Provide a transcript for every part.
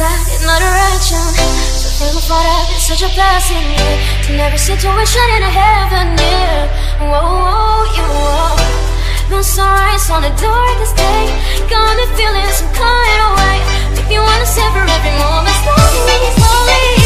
that in my direction. So thankful for that, it's such a blessing, yeah. To never situation in a heaven, yeah. Whoa, whoa, you whoa. The sunrise on the darkest day Got me feeling some kind of way Make me wanna savor every moment slowly, slowly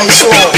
I'm.